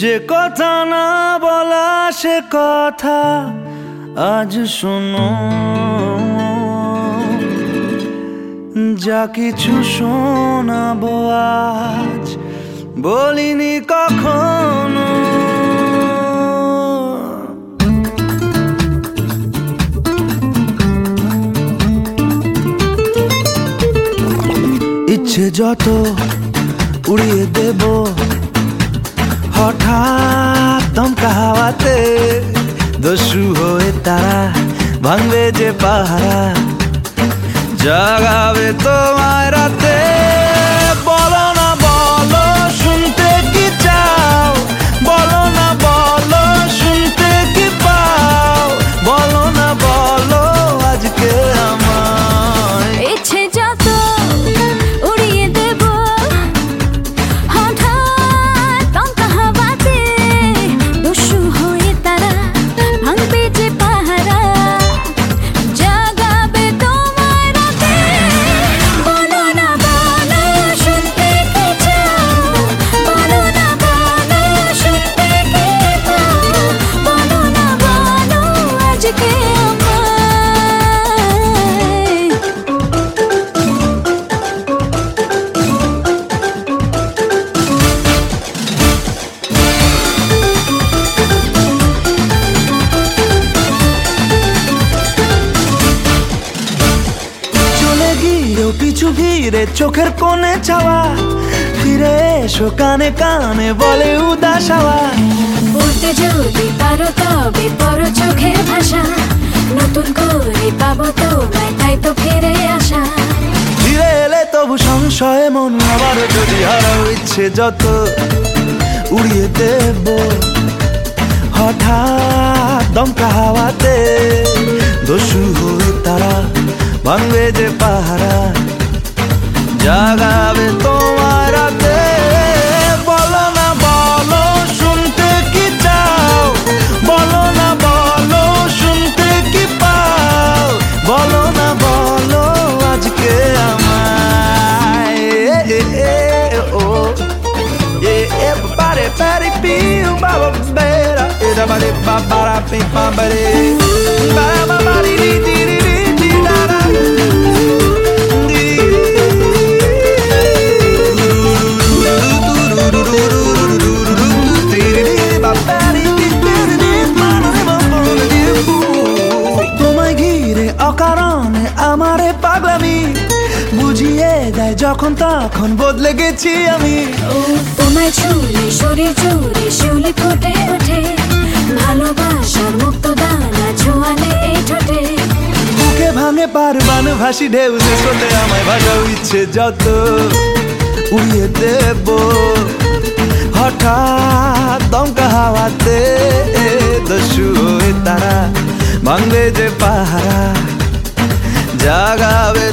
যে কথা না বলা সে কথা আজ শোনো। যা কিছু শোনাবো আজ বলিনি কখনো। ইচ্ছে যত উড়িয়ে দেব হঠাৎ দমকা হাওয়াতে দস্যু হয়ে তারা ভাঙবে যে পাহারা। জাগাবে তোমায় রাতে। পিছু ঘিরে চোখের কোণে চাওয়া ফিরে এসো কানে কানে বলে উদাস বলতে যদি পারো তবে পর চোখের ভাষা। নতুন করে পাবো তোমায় তাই তো ফিরে আসা। ফিরে এলে তবু সংশয়ে মন আবার যদি হারাও ইচ্ছে যত উড়িয়ে দেব। হঠাৎ দমকা হাওয়াতে দস্যু হয়ে তারা ভাঙবে যে পাহারা। জাগাবে তোমার রাতে বলো না বলো শুনতে কি চাও? বলো না বলো শুনতে কি পাও? বলো না বলো আজকে এ, ও এ, এ, বারে, বারে, পিউ, বাবা, বেরা, এ, da, বারে, বা, বারা, পি, পা, দেয় যখন তখন বদলে গেছি আমি। তোমায় ছুলে শরীর জুড়ে শিউলি ফুটে ওঠে। ভালোবাসার মুক্ত দানা ছোঁয়ালে এই ঠোঁটে। বুকে ভাঙে পারবান ভাসি ঢেউ যে আমায় ভাসাও ইচ্ছে যত। উড়িয়ে দেব হঠাৎ দমকা হাওয়াতে দস্যু হয়ে তারা ভাঙবে যে পাহারা। জাগাবে